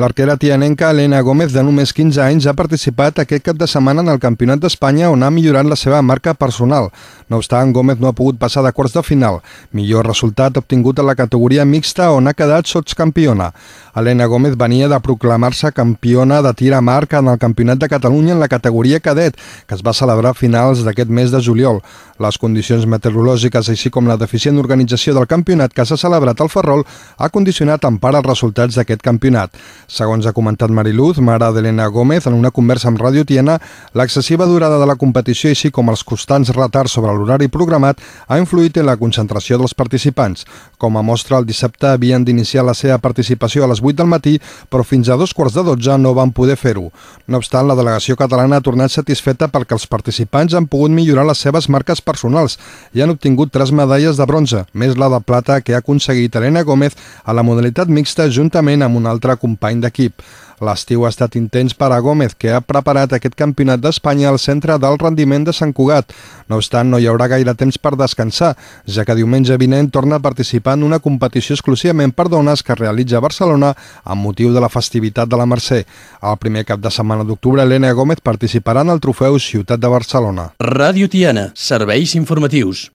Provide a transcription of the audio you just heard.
L'arquera tianenca Elena Gómez, de només 15 anys, ha participat aquest cap de setmana en el Campionat d'Espanya on ha millorat la seva marca personal. No obstant, Gómez no ha pogut passar de quarts de final. Millor resultat obtingut a la categoria mixta on ha quedat sotscampiona. Elena Gómez venia de proclamar-se campiona de tir a marca en el Campionat de Catalunya en la categoria cadet, que es va celebrar a finals d'aquest mes de juliol. Les condicions meteorològiques, així com la deficient organització del campionat que s'ha celebrat al Ferrol, ha condicionat en part els resultats d'aquest campionat. Segons ha comentat Mariluz, mare d'Helena Gómez, en una conversa amb Ràdio Tiana, l'excessiva durada de la competició, així com els constants retards sobre l'horari programat, ha influït en la concentració dels participants. Com a mostra, el dissabte havien d'iniciar la seva participació a les 8 del matí, però fins a dos quarts de 12 no van poder fer-ho. No obstant, la delegació catalana ha tornat satisfeta perquè els participants han pogut millorar les seves marques personals i han obtingut tres medalles de bronze, més la de plata que ha aconseguit Helena Gómez a la modalitat mixta juntament amb un altre company d'equip. L'estiu ha estat intens per a Gómez, que ha preparat aquest campionat d'Espanya al centre del rendiment de Sant Cugat. No obstant, no hi haurà gaire temps per descansar, ja que diumenge vinent torna a participar en una competició exclusivament per dones que realitza a Barcelona amb motiu de la festivitat de la Mercè. El primer cap de setmana d'octubre, Helena Gómez participarà en el trofeu Ciutat de Barcelona. Ràdio Tiana, serveis informatius.